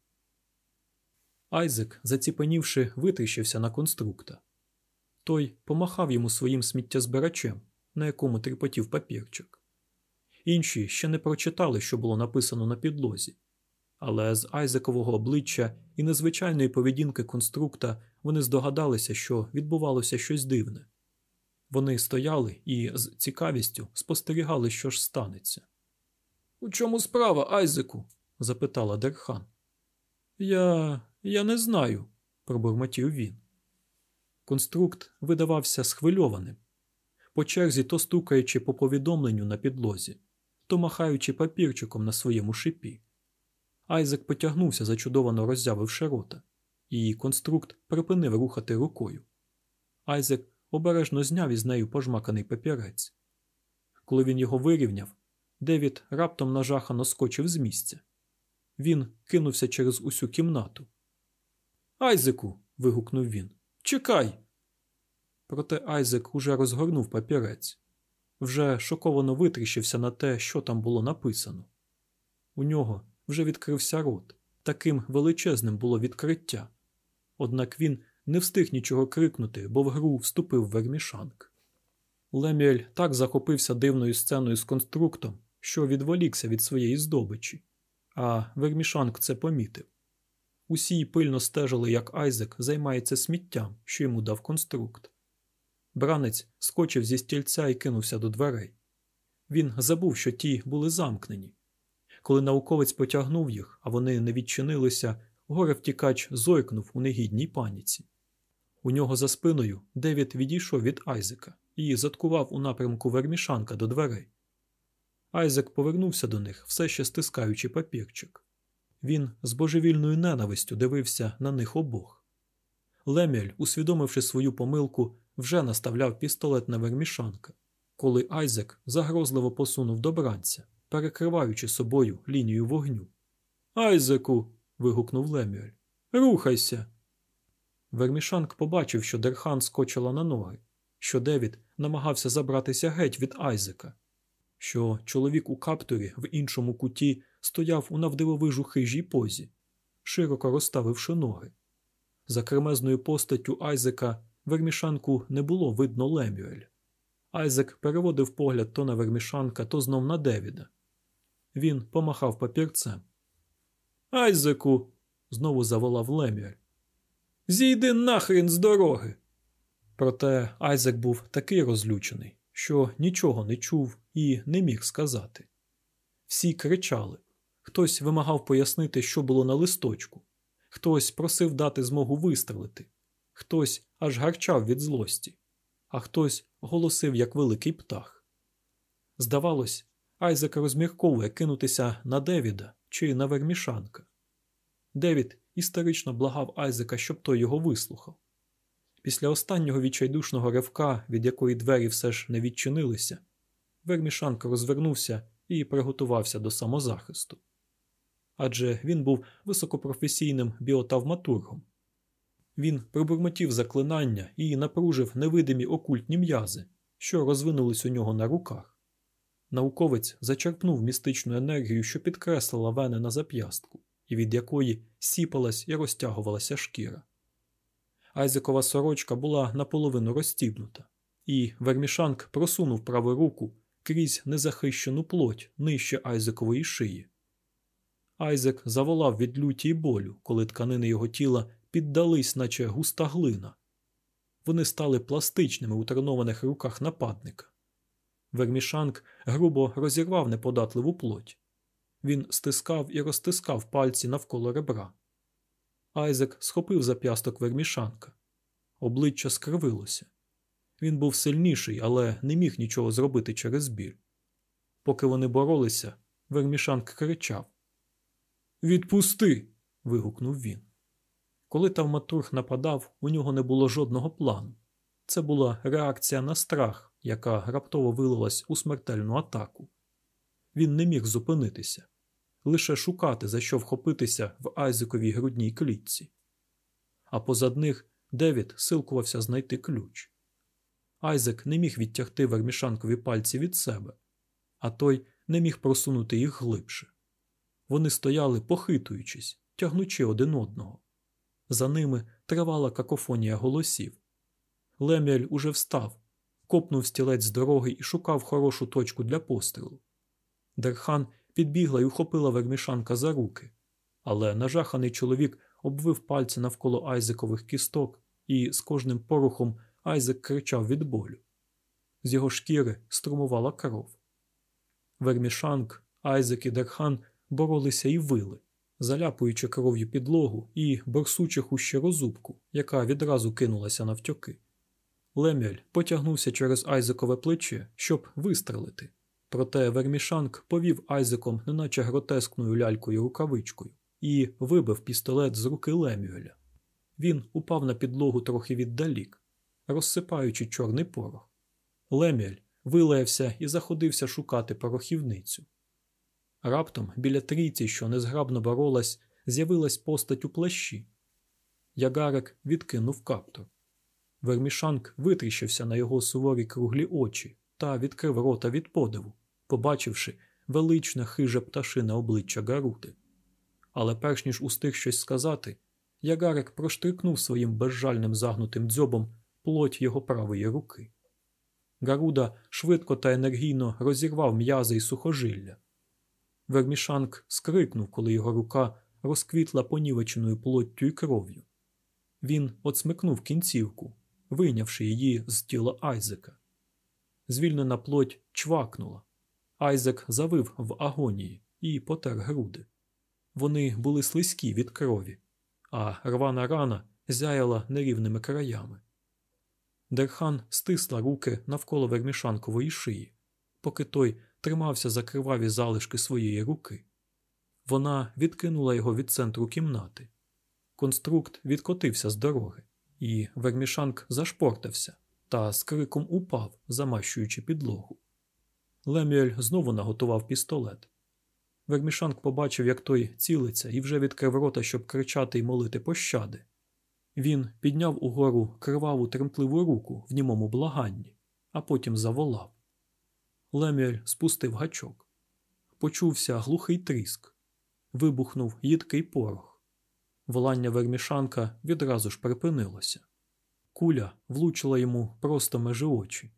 Айзек, заціпенівши, витріщився на конструкта. Той помахав йому своїм сміттєзбирачем, на якому тріпотів папірчик. Інші ще не прочитали, що було написано на підлозі, але з Айзекового обличчя і незвичайної поведінки конструкта вони здогадалися, що відбувалося щось дивне. Вони стояли і з цікавістю спостерігали, що ж станеться. У чому справа, Айзеку? запитала Дерхан. Я я не знаю, пробурмотів він. Конструкт видавався схвильованим, по черзі то стукаючи по повідомленню на підлозі, то махаючи папірчиком на своєму шипі. Айзек потягнувся, зачудовано роззявивши рота, і конструкт припинив рухати рукою. Айзек обережно зняв із нею пожмаканий папірець. Коли він його вирівняв, Девід раптом нажахано скочив з місця. Він кинувся через усю кімнату. Айзеку. вигукнув він. Чекай. Проте Айзек уже розгорнув папірець, вже шоковано витріщився на те, що там було написано. У нього вже відкрився рот, таким величезним було відкриття. Однак він не встиг нічого крикнути, бо в гру вступив Вермішанк. Лемюель так захопився дивною сценою з конструктом, що відволікся від своєї здобичі, а Вермішанк це помітив. Усі пильно стежили, як Айзек займається сміттям, що йому дав конструкт. Бранець скочив зі стільця і кинувся до дверей. Він забув, що ті були замкнені. Коли науковець потягнув їх, а вони не відчинилися, горе втікач зойкнув у негідній паніці. У нього за спиною Девід відійшов від Айзека. і заткував у напрямку вермішанка до дверей. Айзек повернувся до них, все ще стискаючи папірчик. Він з божевільною ненавистю дивився на них обох. Леміль, усвідомивши свою помилку, вже наставляв пістолет на вермішанка, коли Айзек загрозливо посунув до бранця, перекриваючи собою лінію вогню. Айзеку. вигукнув Лемюель. Рухайся. Вермішанк побачив, що Дерхан скочила на ноги, що Девід намагався забратися геть від Айзека, що чоловік у каптурі в іншому куті стояв у навдивовижу хижій позі, широко розставивши ноги. За кремезною постаттю Айзека вермішанку не було видно Лемюеля. Айзек переводив погляд то на вермішанка, то знов на Девіда. Він помахав папірцем. Айзеку. знову заволав Лемюель. Зійди нахрін з дороги. Проте Айзек був такий розлючений, що нічого не чув і не міг сказати. Всі кричали. Хтось вимагав пояснити, що було на листочку, хтось просив дати змогу вистрелити, хтось аж гарчав від злості, а хтось голосив, як великий птах. Здавалось, Айзек розмірковує кинутися на Девіда чи на вермішанка. Девід істерично благав Айзека, щоб той його вислухав. Після останнього відчайдушного ривка, від якої двері все ж не відчинилися, вермішанка розвернувся і приготувався до самозахисту. Адже він був високопрофесійним біотавматургом. Він пробурмотів заклинання і напружив невидимі окультні м'язи, що розвинулись у нього на руках. Науковець зачерпнув містичну енергію, що підкреслила вени на зап'ястку, і від якої сіпалась і розтягувалася шкіра. Айзекова сорочка була наполовину розстібнута, і Вермішанк просунув праву руку крізь незахищену плоть нижче Айзекової шиї. Айзек заволав від люті й болю, коли тканини його тіла піддались, наче густа глина. Вони стали пластичними у тренованих руках нападника. Вермішанк грубо розірвав неподатливу плоть. Він стискав і розтискав пальці навколо ребра. Айзек схопив зап'ясток вермішанка. Обличчя скривилося. Він був сильніший, але не міг нічого зробити через біль. Поки вони боролися, вермішанк кричав Відпусти. вигукнув він. Коли Тавматург нападав, у нього не було жодного плану. Це була реакція на страх, яка раптово вилилась у смертельну атаку. Він не міг зупинитися, лише шукати, за що вхопитися в Айзековій грудній клітці. А позад них Девід силкувався знайти ключ. Айзек не міг відтягти вермішанкові пальці від себе, а той не міг просунути їх глибше. Вони стояли, похитуючись, тягнучи один одного. За ними тривала какофонія голосів. Лемюель уже встав, копнув стілець з дороги і шукав хорошу точку для пострілу. Дерхан підбігла і ухопила вермішанка за руки, але нажаханий чоловік обвив пальці навколо Айзекових кісток, і з кожним порухом Айзек кричав від болю. З його шкіри струмувала кров. Вермішанк, Айзек і Дерхан боролися і вили, заляпуючи кров'ю підлогу і борсучиху Щирозубку, яка відразу кинулася навтьоки. Лемюель потягнувся через Айзекове плече, щоб вистрелити. Проте Вермішанк повів Айзеком, неначе гротескною лялькою рукавичкою, і вибив пістолет з руки Лемюеля. Він упав на підлогу трохи віддалік, розсипаючи чорний порох. Лемюель вилаявся і заходився шукати порохівницю. Раптом біля трійці, що незграбно боролась, з'явилась постать у плащі. Ягарик відкинув каптур. Вермішанк витріщився на його суворі круглі очі та відкрив рота від подиву, побачивши величне хиже пташине обличчя Гарути. Але перш ніж устиг щось сказати, Ягарик проштрикнув своїм безжальним загнутим дзьобом плоть його правої руки. Гаруда швидко та енергійно розірвав м'язи й сухожилля. Вермішанк скрикнув, коли його рука розквітла понівеченою плоттю і кров'ю. Він оцмикнув кінцівку, вийнявши її з тіла Айзека. Звільнена плоть чвакнула. Айзек завив в агонії і потер груди. Вони були слизькі від крові, а рвана рана зяяла нерівними краями. Дерхан стисла руки навколо вермішанкової шиї, поки той тримався за криваві залишки своєї руки. Вона відкинула його від центру кімнати. Конструкт відкотився з дороги, і вермішанк зашпортався та з криком упав, замащуючи підлогу. Лемюель знову наготував пістолет. Вермішанк побачив, як той цілиться, і вже відкрив рота, щоб кричати і молити пощади. Він підняв угору криваву тремтливу руку в німому благанні, а потім заволав. Лемюель спустив гачок. Почувся глухий тріск. Вибухнув їдкий порох. Волання вермішанка відразу ж припинилося. Куля влучила йому просто межи очі.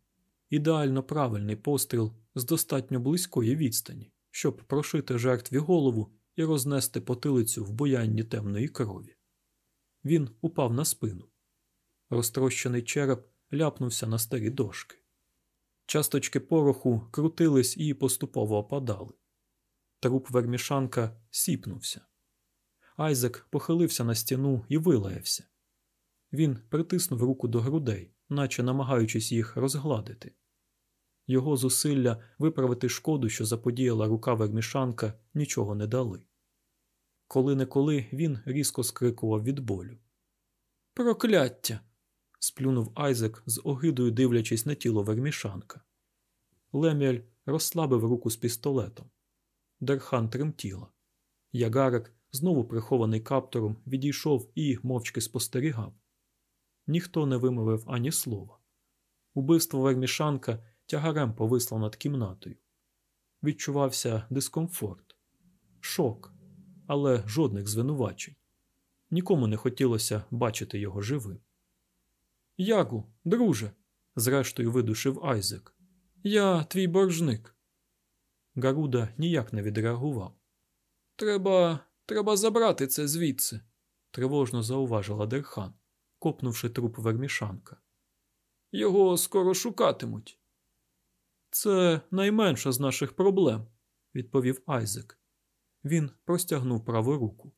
Ідеально правильний постріл з достатньо близької відстані, щоб прошити жертві голову і рознести потилицю в боянні темної крові. Він упав на спину. Розтрощений череп ляпнувся на старі дошки. Часточки пороху крутились і поступово опадали. Труп вермішанка сіпнувся. Айзек похилився на стіну і вилаявся. Він притиснув руку до грудей, наче намагаючись їх розгладити. Його зусилля виправити шкоду, що заподіяла рука вермішанка, нічого не дали. Коли-не-коли він різко скрикував від болю. Прокляття! Сплюнув Айзек з огидою дивлячись на тіло вермішанка. Лемюель розслабив руку з пістолетом. Дерхан тремтіла. Ягарик, знову прихований каптором, відійшов і мовчки спостерігав. Ніхто не вимовив ані слова. Убивство вермішанка тягарем повисло над кімнатою. Відчувався дискомфорт, шок, але жодних звинувачень. Нікому не хотілося бачити його живим. Ягу, друже, зрештою видушив Айзек. Я твій боржник. Гаруда ніяк не відреагував. Треба треба забрати це звідси, тривожно зауважила Дерхан, копнувши труп вермішанка. Його скоро шукатимуть. Це найменша з наших проблем, відповів Айзек. Він простягнув праву руку.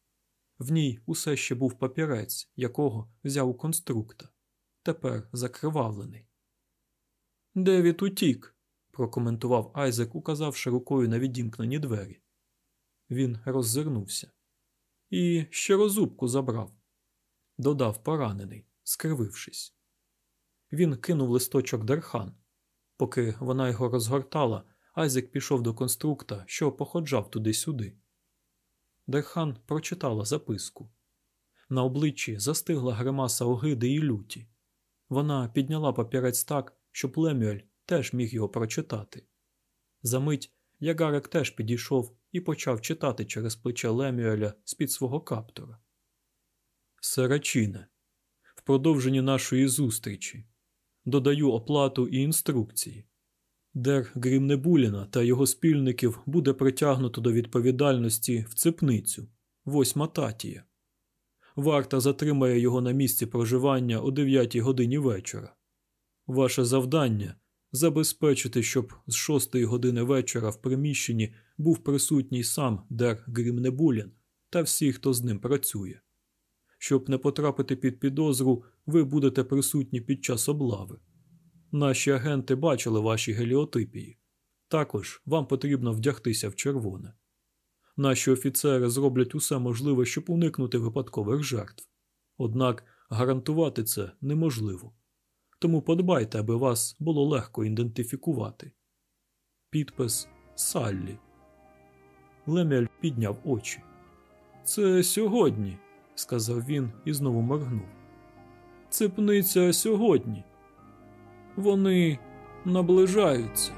В ній усе ще був папірець, якого взяв у конструкта, тепер закривавлений. Девід утік, прокоментував Айзек, указавши рукою на відімкнені двері. Він роззирнувся. І Щирозубку забрав, додав поранений, скривившись. Він кинув листочок Дерхан. Поки вона його розгортала, Айзек пішов до конструкта, що походжав туди-сюди. Дерхан прочитала записку. На обличчі застигла гримаса огиди і люті. Вона підняла папірець так, щоб Лемюель теж міг його прочитати. Замить Ягарик теж підійшов і почав читати через плече Лемюеля з-під свого каптора. Сарачине, в продовженні нашої зустрічі додаю оплату і інструкції. Дер Грімнебуліна та його спільників буде притягнуто до відповідальності в цепницю, восьма татія. Варта затримає його на місці проживання о 9 годині вечора. Ваше завдання забезпечити, щоб з 6 години вечора в приміщенні був присутній сам Дер Грімнебулін та всі, хто з ним працює. Щоб не потрапити під підозру, ви будете присутні під час облави. Наші агенти бачили ваші геліотипії. Також вам потрібно вдягтися в червоне. Наші офіцери зроблять усе можливе, щоб уникнути випадкових жертв. Однак гарантувати це неможливо. Тому подбайте, аби вас було легко ідентифікувати. Підпис Саллі. Лемель підняв очі. Це сьогодні, сказав він і знову моргнув. Цепниця сьогодні. Вони наближаються.